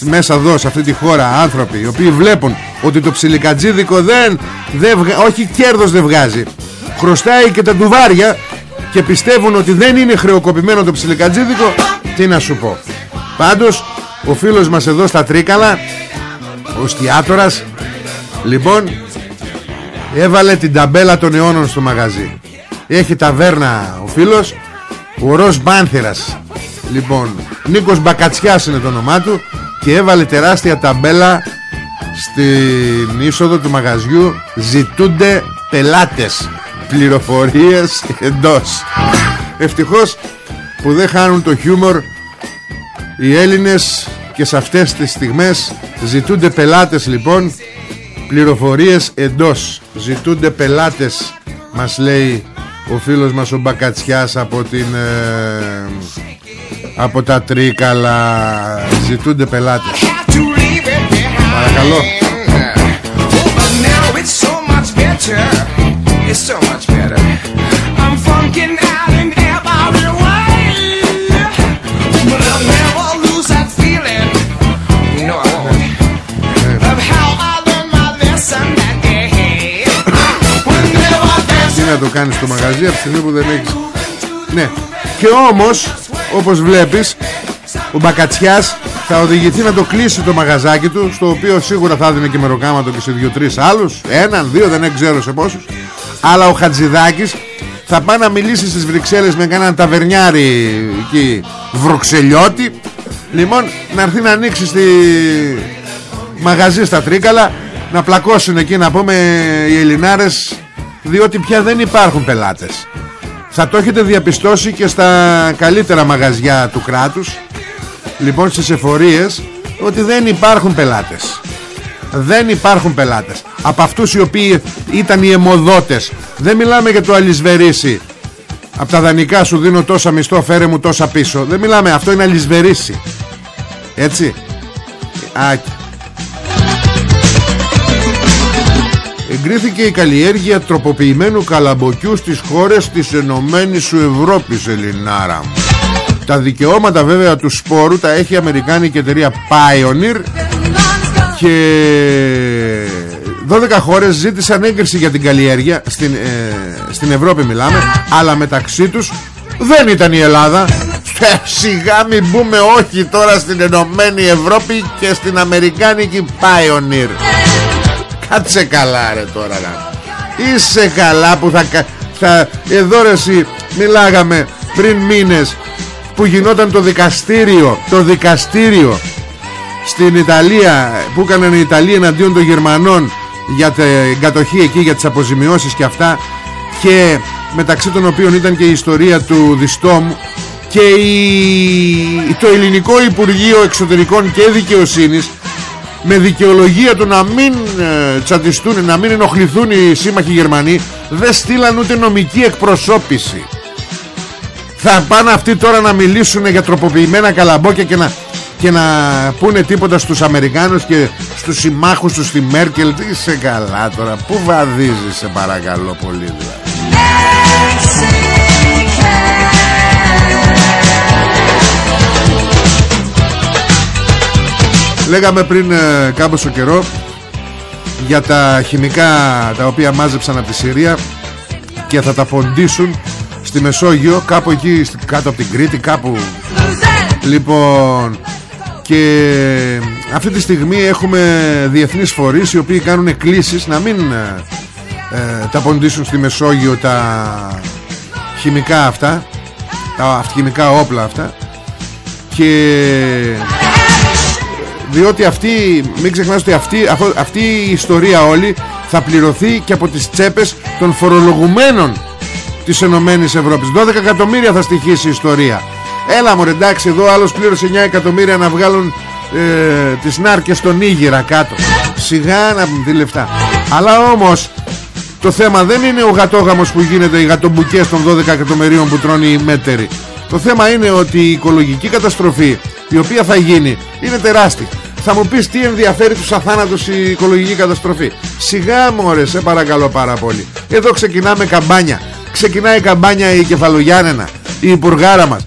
μέσα εδώ σε αυτή τη χώρα άνθρωποι οι οποίοι βλέπουν ότι το ψιλικατζίδικο δεν, δεν όχι κέρδος δεν βγάζει. Χρωστάει και τα ντουβάρια και πιστεύουν ότι δεν είναι χρεοκοπημένο το ψιλικατζίδικο τι να σου πω. Πάντως ο φίλος μας εδώ στα Τρίκαλα ο Στιάτορας λοιπόν έβαλε την ταμπέλα των αιώνων στο μαγαζί. Έχει ταβέρνα ο φίλος ο Ροζ Μπάνθερας λοιπόν Νίκος Μπακατσιάς είναι το όνομά του και έβαλε τεράστια ταμπέλα στην είσοδο του μαγαζιού ζητούνται πελάτες. Πληροφορίες εντός. Ευτυχώς που δεν χάνουν το χιούμορ οι Έλληνες και σε αυτές τις στιγμές ζητούνται πελάτες λοιπόν πληροφορίες εντός. Ζητούνται πελάτες μας λέει ο φίλος μας ο Μπακατσιάς από την ε, από τα Τρίκαλα. Ζητούνται πελάτες παρακαλώ. Τι να το κάνεις στο μαγαζί από τη στιγμή που δεν έχεις Ναι. Και όμως όπως βλέπεις ο Μπακατσιάς θα οδηγηθεί να το κλείσει το μαγαζάκι του στο οποίο σίγουρα θα δίνει και μεροκάματο και σε δύο-τρεις άλλους. Έναν, δύο, δεν ξέρω σε πόσους. Αλλά ο Χατζηδάκης θα πάει να μιλήσει στις Βρυξέλλες με κανέναν ταβερνιάρι εκεί βροξελιώτη λοιπόν να έρθει να ανοίξει στη μαγαζί στα Τρίκαλα να πλακώσουν εκεί να πούμε οι Ελληνάρες διότι πια δεν υπάρχουν πελάτες. Θα το έχετε διαπιστώσει και στα καλύτερα μαγαζιά του κράτους Λοιπόν στις εφορίες Ότι δεν υπάρχουν πελάτες. Δεν υπάρχουν πελάτες. Από αυτούς οι οποίοι ήταν οι αιμοδότες. Δεν μιλάμε για το αλυσβερίσι. Από τα δανεικά σου δίνω τόσα μισθό Φέρε μου τόσα πίσω. Δεν μιλάμε αυτό είναι αλυσβερίσι. Έτσι. Άκη Εγκρίθηκε η καλλιέργεια τροποποιημένου καλαμποκιού στις χώρες της Ενωμένης σου Ευρώπης Ελληνάρα Τα δικαιώματα βέβαια του σπόρου τα έχει η Αμερικάνικη εταιρεία Pioneer Και 12 χώρες ζήτησαν έγκριση για την καλλιέργεια. Στην, ε, στην Ευρώπη μιλάμε Αλλά μεταξύ τους δεν ήταν η Ελλάδα. Ε, Σιγά μην μπούμε όχι τώρα στην Ενωμένη Ευρώπη και στην Αμερικάνικη Pioneer. Κάτσε καλά ρε τώρα Είσαι καλά που θα, θα Εδώ ρε εσύ Μιλάγαμε πριν μήνες Που γινόταν το δικαστήριο Το δικαστήριο Στην Ιταλία Που έκαναν οι Ιταλοί εναντίον των Γερμανών Για την κατοχή εκεί Για τις αποζημιώσεις και αυτά Και μεταξύ των οποίων ήταν και η ιστορία του Διστόμου και η... το ελληνικό Υπουργείο Εξωτερικών και Δικαιοσύνης με δικαιολογία του να μην ε, τσαντιστούν, να μην ενοχληθούν οι σύμμαχοι Γερμανοί δεν στείλαν ούτε νομική εκπροσώπηση θα πάνε αυτοί τώρα να μιλήσουν για τροποποιημένα καλαμπόκια και να, και να πούνε τίποτα στους Αμερικάνους και στους συμμάχους τους στη Μέρκελ. Τι είσαι καλά τώρα. Που βαδίζεις σε παρακαλώ πολύ δηλαδή. Λέγαμε πριν ε, κάμποσο καιρό για τα χημικά τα οποία μάζεψαν από τη Συρία και θα τα ποντίσουν στη Μεσόγειο κάπου εκεί κάτω από την Κρήτη κάπου. Λοιπόν και αυτή τη στιγμή έχουμε διεθνείς φορείς οι οποίοι κάνουν εκκλήσεις να μην ε, ε, τα ποντίσουν στη Μεσόγειο τα χημικά αυτά τα χημικά όπλα αυτά. Και διότι αυτή, μην ξεχνάς ότι αυτή, αυτή η ιστορία όλη θα πληρωθεί και από τις τσέπες των φορολογουμένων της Ενωμένης Ευρώπης. 12 εκατομμύρια θα στοιχήσει η ιστορία. Έλα μου εντάξει εδώ άλλος πλήρωσε 9 εκατομμύρια να βγάλουν ε, τις νάρκες στον Ήγηρα κάτω. Σιγά να δει λεφτά. Αλλά όμως το θέμα δεν είναι ο γατόγαμος που γίνεται οι γατομπουκές των 12 εκατομμυρίων που τρώνε οι μέτεροι. Το θέμα είναι ότι η οικολογική καταστροφή η οποία θα γίνει είναι τεράστια. Θα μου πεις τι ενδιαφέρει τους αθάνατους η οικολογική καταστροφή. Σιγά μωρέ σε παρακαλώ πάρα πολύ. Εδώ ξεκινάμε καμπάνια Ξεκινάει η καμπάνια η κεφαλογιάννενα Η υπουργάρα μας.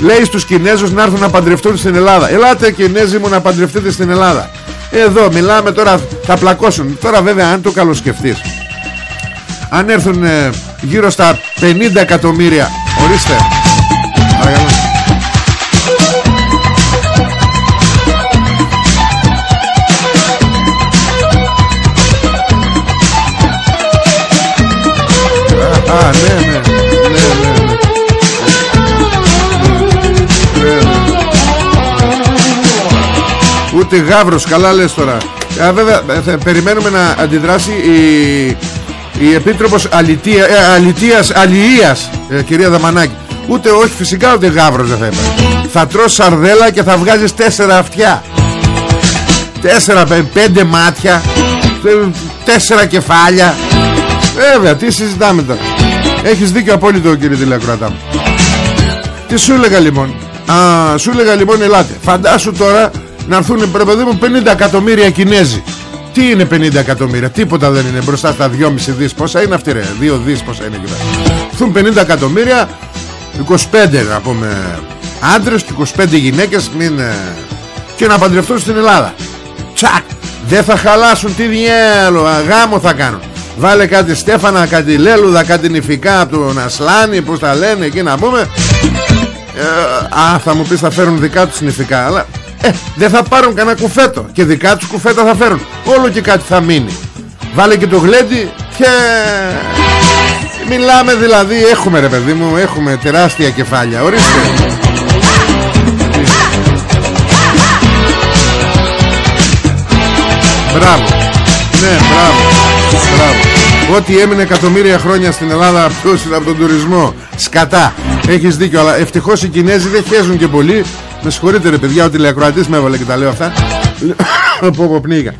Λέει στους Κινέζους να έρθουν να παντρευτούν στην Ελλάδα. Ελάτε Κινέζοι μου να παντρευτείτε στην Ελλάδα. Εδώ μιλάμε τώρα θα πλακώσουν. Τώρα βέβαια αν το καλοσκεφτείς. Αν έρθουν ε, γύρω στα 50 εκατομμύρια Ορίστε. Παρακαλώ Α, ναι, ναι. Ναι, ναι, ναι. Ούτε γάβρος, καλά λες τώρα. Α, βέβαια, θα περιμένουμε να αντιδράσει η, η Επίτροπος Αλητία, ε, Αλητίας, Αλληλείας, ε, κυρία Δαμανάκη. Ούτε όχι, φυσικά ούτε γάβρος δεν θα υπάρχει. Θα τρως σαρδέλα και θα βγάζεις τέσσερα αυτιά. Τέσσερα, πέντε μάτια, τέσσερα κεφάλια. Βέβαια, τι συζητάμε τώρα. Έχεις δίκιο απόλυτο κύριε τηλεκροατά μου. Τι σου έλεγα λοιπόν; Α, Σου έλεγα λοιπόν ελάτε. Φαντάσου τώρα να έρθουν παιδί μου 50 εκατομμύρια Κινέζοι. Τι είναι 50 εκατομμύρια; Τίποτα δεν είναι. Μπροστά στα 2,5 δις Πόσα είναι αυτή ρε. 2 δις πόσα είναι εκεί Έρθουν 50 εκατομμύρια 25 να πούμε άντρες και 25 γυναίκες μην, ε, και να παντρευτούν στην Ελλάδα. Τσακ! Δεν θα χαλάσουν τι διέλο Γάμο θα κάνουν Βάλε κάτι Στέφανα, κάτι Λέλουδα, κάτι νηφικά από τον Ασλάνη, πώς τα λένε εκεί να πούμε. Ε, α, θα μου πεις θα φέρουν δικά τους νηφικά, αλλά ε, δεν θα πάρουν κανένα κουφέτο. Και δικά τους κουφέτα θα φέρουν. Όλο και κάτι θα μείνει. Βάλε και το γλέντι και... Μιλάμε δηλαδή, έχουμε ρε παιδί μου, έχουμε τεράστια κεφάλια. Ορίστε. Μπράβο. Ναι, μπράβο. Ό,τι έμεινε εκατομμύρια χρόνια στην Ελλάδα από τον τουρισμό. Σκατά. Έχεις δίκιο αλλά ευτυχώς οι Κινέζοι δεν χέζουν και πολύ. Με συγχωρείτε ρε παιδιά Ο τηλεακροατής με έβαλε και τα λέω αυτά. Από πω πνίγα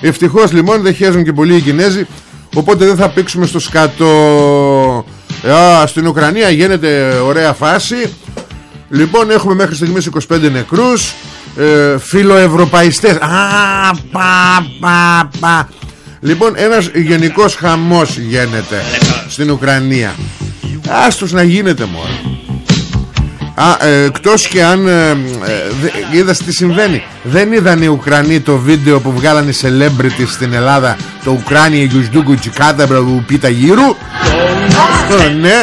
Ευτυχώς λοιπόν δεν χέζουν και πολύ οι Κινέζοι Οπότε δεν θα πήξουμε στο σκατό. Ε, Στην Ουκρανία γίνεται ωραία φάση. Λοιπόν έχουμε μέχρι στιγμής 25 νεκρούς ε, Φιλοευρωπαϊστές. Α, πα, πα, πα. Λοιπόν ένας γενικός χαμός γίνεται Στην Ουκρανία. Άστος να γίνεται μόνο Α, ε, εκτός και αν ε, ε, είδας τι συμβαίνει. Δεν είδαν οι Ουκρανοί το βίντεο που βγάλανε οι celebrities στην Ελλάδα το Ουκράνια Γιουσδούκου Τσικάτα που πίτα γύρου; Ναι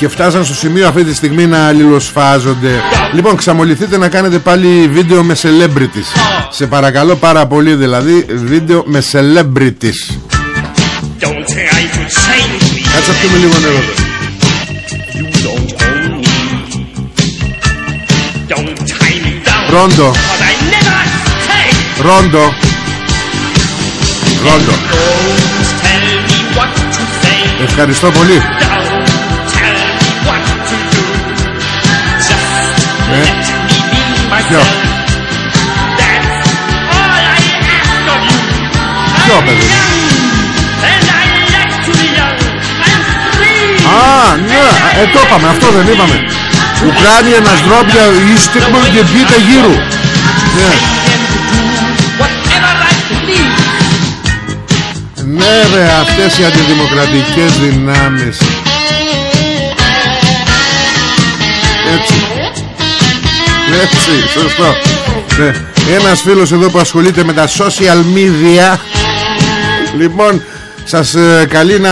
και φτάσαν στο σημείο αυτή τη στιγμή να αλληλοσφάζονται. Λοιπόν ξαμοληθείτε να κάνετε πάλι βίντεο με celebrities. Σε παρακαλώ πάρα πολύ δηλαδή βίντεο με celebrities. Κάτσε αυτό με λίγο νερό. Ρόντο. Ρόντο. Ρόντο. Ευχαριστώ πολύ Ναι. Ποιο; Ποιο παιδί Α, ναι, ε, το είπαμε, αυτό δεν είπαμε. Ουκράνια, Νασδρόπια, Ιστικμον και Πίτα γύρω Ναι. Ναι ρε αυτές οι αντιδημοκρατικές δυνάμεις. Έτσι Έτσι σωστό. Ναι. Ένας φίλος εδώ που ασχολείται με τα social media. Λοιπόν σας ε, καλεί να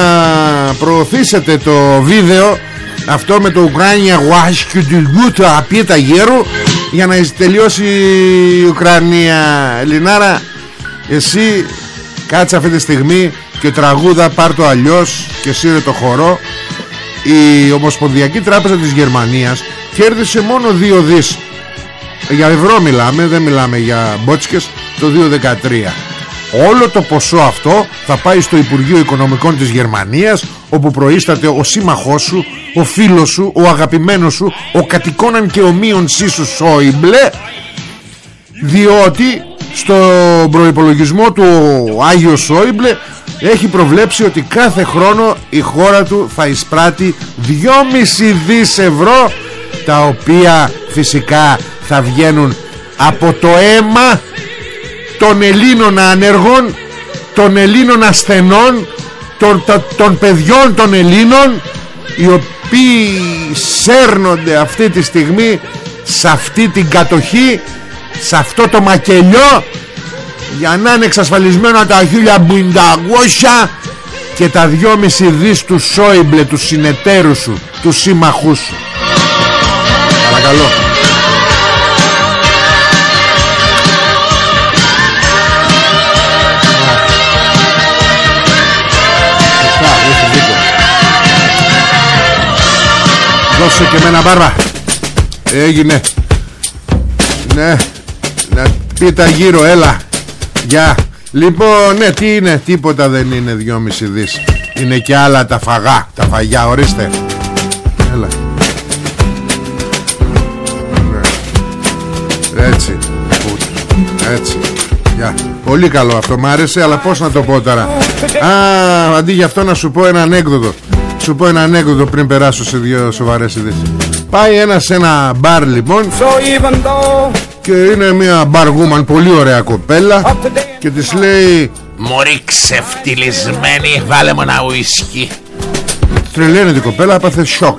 προωθήσετε το βίντεο αυτό με το Ουκράνια Γουάσκιουτιλγούτα απίτα γέρου για να τελειώσει η Ουκρανία. Ελληνάρα εσύ κάτσε αυτή τη στιγμή και τραγούδα πάρ το αλλιώς και σύρε το χορό. Η Ομοσπονδιακή Τράπεζα της Γερμανίας κέρδισε μόνο 2 δις για ευρώ μιλάμε δεν μιλάμε για μπότσκες το 2013 Όλο το ποσό αυτό θα πάει στο Υπουργείο Οικονομικών της Γερμανίας όπου προείσταται ο σύμμαχός σου, ο φίλος σου, ο αγαπημένος σου, ο κατοικόναν και ομοίων σύσου Σόιμπλε διότι στο προϋπολογισμό του Άγιο Σόιμπλε έχει προβλέψει ότι κάθε χρόνο η χώρα του θα εισπράττει 2,5 δις ευρώ τα οποία φυσικά θα βγαίνουν από το αίμα των Ελλήνων ανεργών των Ελλήνων ασθενών των, των παιδιών των Ελλήνων οι οποίοι σέρνονται αυτή τη στιγμή σε αυτή την κατοχή σε αυτό το μακελιό για να είναι εξασφαλισμένα τα χίλια μπουινταγώσια και τα δυόμιση δις του Σόιμπλε τους συνεταίρους σου τους σύμμαχούς σου. Παρακαλώ Δώσε και μένα μπάρβα. Έγινε. Ναι. Να πίτα γύρω έλα. Γεια. Λοιπόν ναι τι είναι Τίποτα δεν είναι δυόμιση δις. Είναι και άλλα τα φαγά Τα φαγιά ορίστε. Έλα. Ναι. Έτσι. Έτσι. Γεια. Πολύ καλό αυτό μ' άρεσε Αλλά πως να το πω τώρα. Α αντί για αυτό να σου πω ένα ανέκδοτο σου πω ένα ανέκδοτο πριν περάσω σε δύο σοβαρές ειδήσεις. Πάει ένας σε ένα μπαρ λοιπόν Και είναι μια μπαργούμαν πολύ ωραία κοπέλα Και της λέει Μωρή ξεφτυλισμένη Βάλε μου ένα ουίσκι Τρελαίνει την κοπέλα Έπαθε σοκ.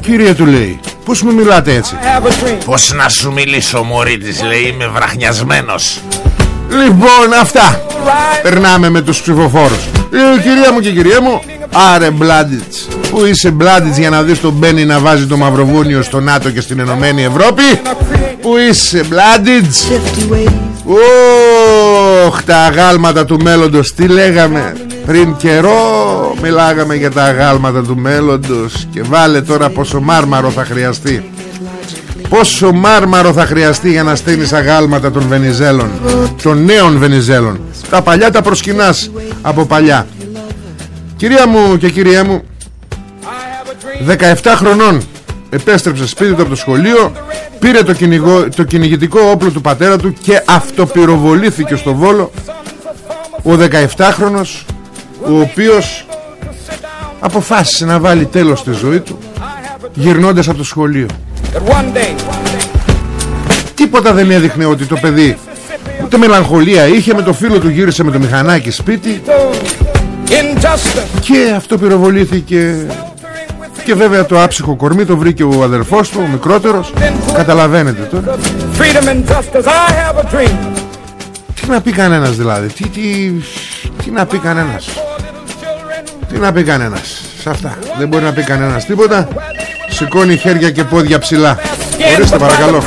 Κύριε του λέει Πώς μου μιλάτε έτσι; Πώς να σου μιλήσω μωρή της λέει Είμαι βραχνιασμένος Λοιπόν αυτά. Περνάμε με τους ψηφοφόρους. Ε, Κυρία μου και κυρία μου Άρε Μπλάντιτς. Πού είσαι Μπλάντιτς για να δεις τον Μπένι να βάζει το Μαυροβούνιο στο ΝΑΤΟ και στην Ενωμένη Ευρώπη; Πού είσαι Μπλάντιτς; Ωχ τα αγάλματα του μέλλοντος Τι λέγαμε πριν καιρό; Μιλάγαμε για τα αγάλματα του μέλλοντος Και βάλε τώρα πόσο μάρμαρο θα χρειαστεί Πόσο μάρμαρο θα χρειαστεί για να στείνεις αγάλματα των Βενιζέλων Των νέων Βενιζέλων. Τα παλιά τα προσκυνάς από παλιά. Κυρία μου και κυρία μου 17 χρονών Επέστρεψε σπίτι του από το σχολείο Πήρε το, κυνηγό, το κυνηγητικό όπλο του πατέρα του Και αυτοπυροβολήθηκε στο Βόλο. Ο 17χρονος Ο οποίος αποφάσισε να βάλει τέλος στη ζωή του γυρνώντας από το σχολείο. Τίποτα δεν έδειχνε ότι το παιδί ούτε μελαγχολία είχε με το φίλο του γύρισε με το μηχανάκι σπίτι. και αυτό πυροβολήθηκε. Και βέβαια το άψυχο κορμί το βρήκε ο αδερφός του, ο μικρότερος. Καταλαβαίνετε τώρα. Τι να πει κανένας δηλαδή. Τι, τι, τι να πει κανένας. Τι να πει κανένας. Σε αυτά. Δεν μπορεί να πει κανένας τίποτα Σηκώνει χέρια και πόδια ψηλά. Ορίστε παρακαλώ.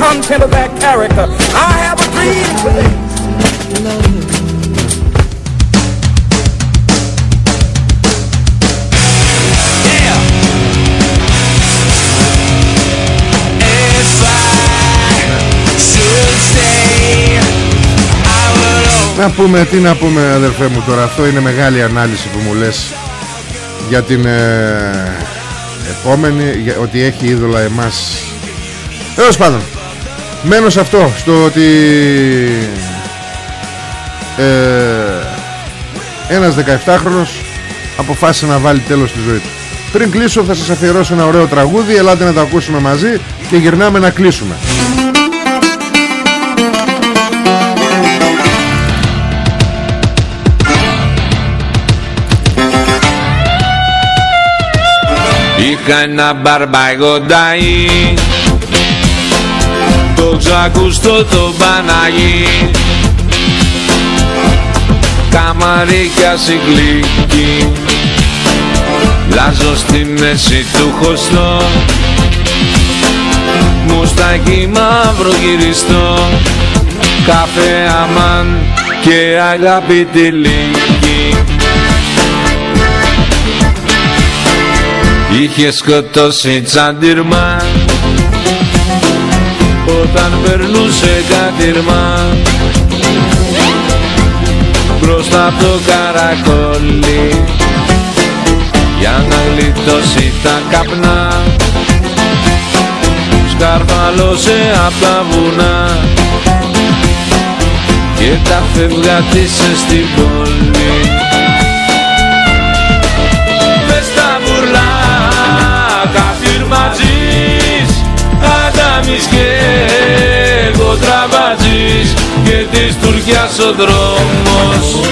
Να πούμε, τι να πούμε αδερφέ μου τώρα. Αυτό είναι μεγάλη ανάλυση που μου λες Για την ε, επόμενη για, Ότι έχει είδωλα εμάς. Έως πάντων Μένω σε αυτό Στο ότι ε, Ένας 17χρονος Αποφάσισε να βάλει τέλος στη ζωή του. Πριν κλείσω θα σας αφιερώσω ένα ωραίο τραγούδι Ελάτε να το ακούσουμε μαζί Και γυρνάμε να κλείσουμε Είχα ένα μπαρμπαγοντάι. Το ξακουστό το Παναγί Καμαρίκια συγκλίκη. Λάζω στη μέση του χωστό. Μουστάκι μαύρο γυριστό. Καφέ αμάν και αγάπη λύκη Είχε σκοτώσει τσαντιρμά Όταν περνούσε κατηρμά Μπροστά από το καρακόλι. Για να γλιτώσει τα καπνά. Σκαρφαλώσε απ' τα βουνά. Και τα φεύγα της στην πόλη Αδάμις και εγώ τραβατζής και της Τουρκιάς ο δρόμος.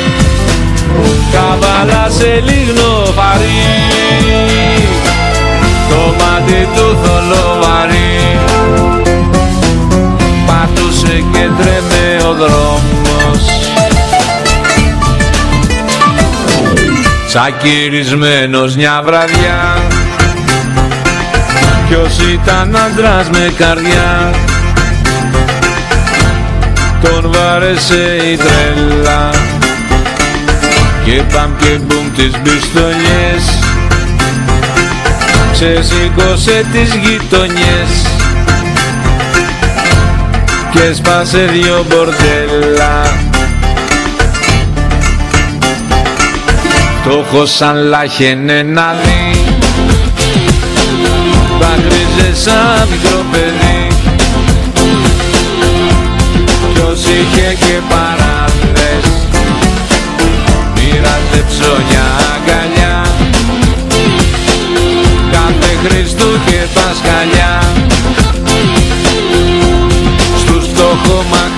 Καβάλα σε λίγνο φαρί το μάτι του θολοβαρί πατούσε και τρέμε ο δρόμος. Τσακυρισμένος μια βραδιά Ποιος ήταν άντρας με καρδιά Τον βάρεσε η τρέλα. Και παμ και μπουμ τις μπιστολιές Ξεσήκωσε τις γειτονιές. Και σπάσε δυο μπορτέλα. Το σαν λάχαινε να δει δάκρυζε σαν μικρό παιδί. Ποιος είχε και παράδες Μοίραζε ψώνια αγκαλιά. Κάθε Χριστού και Πασχαλιά. Στους φτωχομαχαλάδες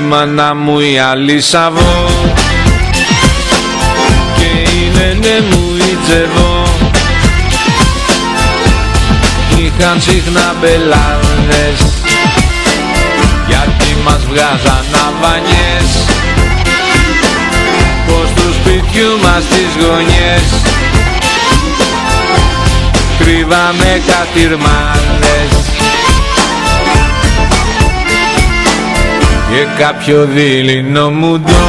μάνα μου η Αλίσαβο και η νένε μου η Τζεβό. Είχαν συχνά μπελάδες. Γιατί μας βγάζαν αβανιές. Πως του σπιτιού μας τις γωνιές. Κρύβαμε κατηρμάδες και κάποιο δειλινό μουντό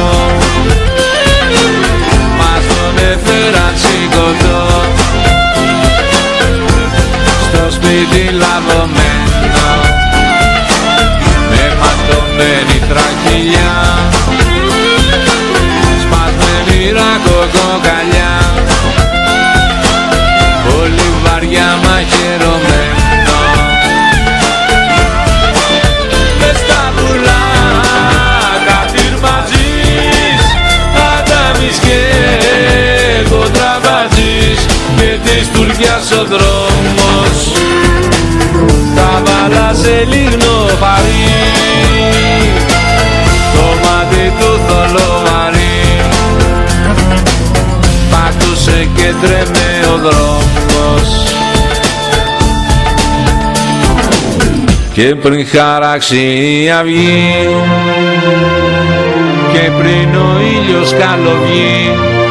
Μας τον έφεραν σηκωτό Στο σπίτι λαβωμένο Με ματωμένη τραχυλιά. Σπασμένη ρακοκοκαλιά Πολύ βαριά μαχαιρωμένο της Τουρκιάς ο δρόμος. Τα βάλα σε λίγνο φαρί Το μάτι του θολομαρί Πάτουσε και τρέμε ο δρόμος. Και πριν χαράξει η αυγή Και πριν ο ήλιος καλοβγεί Το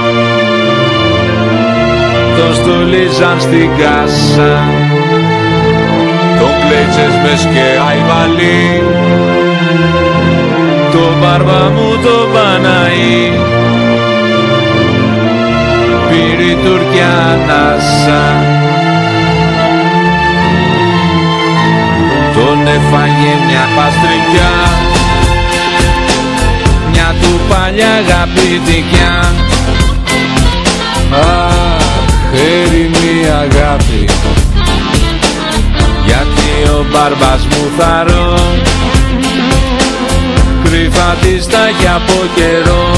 στολίζαν στην κάσα. Το πλέτσες μες και αϊβαλί Το μπάρμπα μου το Παναή Πήρε η Τουρκιά ανάσα. Τον έφαγε μια παστρικιά. Μια του παλιά αγαπητικιά. Αχ, έρημη αγάπη. Γιατί ο μπάρμπας μου θαρώ Κρυφά της τα έχει από καιρό.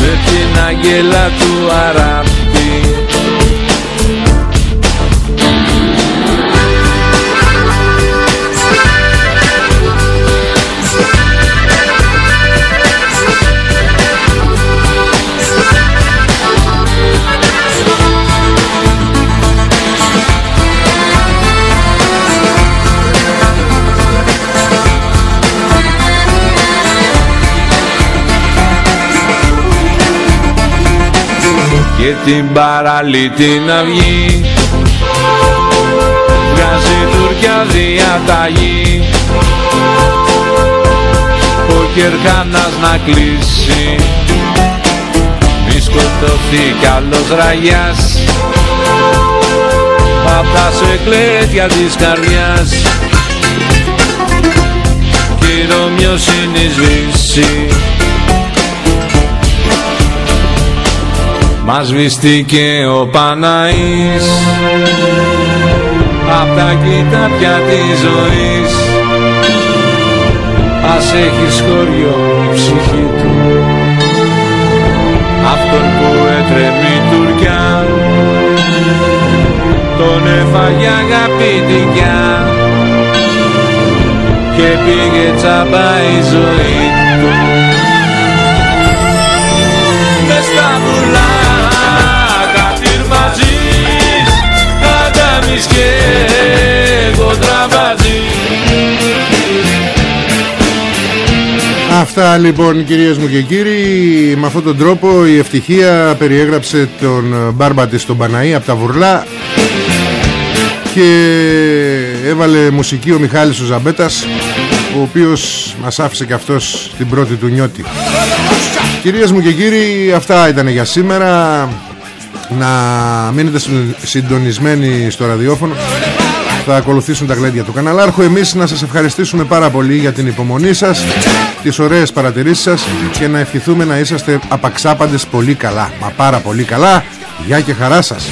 Με την αγγέλα του αράπη και την παραλίτη να βγει. Βγάζει Τουρκιά διαταγή. Ο Κερχάνας να κλείσει. Μη σκοτωθεί κι άλλος ραγιάς. Απ' τα σεκλέτια της καρδιάς. Και η Ρωμιοσύνη σβήσει Μας σβηστήκε ο Παναής Απ' τα κοιτάπια της ζωής. Ας έχεις χωριό η ψυχή του. Αυτόν που έτρεμει η Τουρκιά. Τον έφαγε αγαπητικιά Και πήγε τσάμπα η ζωή του. Μες στα πουλά Αδάμις και κοντραβατζής Αυτά λοιπόν κυρίες μου και κύριοι Με αυτόν τον τρόπο η ευτυχία περιέγραψε τον μπάρμπα της στον Παναή από τα Βουρλά Και έβαλε μουσική ο Μιχάλης ο Ζαμπέτας Ο οποίος μας άφησε και αυτός την πρώτη του νιώτη. Κυρίες μου και κύριοι αυτά ήταν για σήμερα Να μείνετε συντονισμένοι στο ραδιόφωνο. Θα ακολουθήσουν τα γλέντια του καναλάρχου. Εμείς να σας ευχαριστήσουμε πάρα πολύ για την υπομονή σας Τις ωραίες παρατηρήσεις σας Και να ευχηθούμε να είσαστε απαξάπαντες πολύ καλά. Μα πάρα πολύ καλά. Γεια και χαρά σας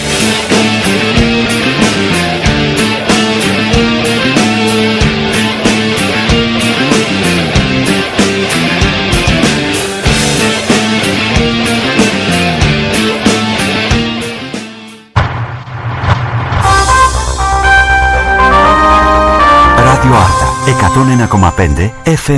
Κατόνεν α, απέντε, εφ.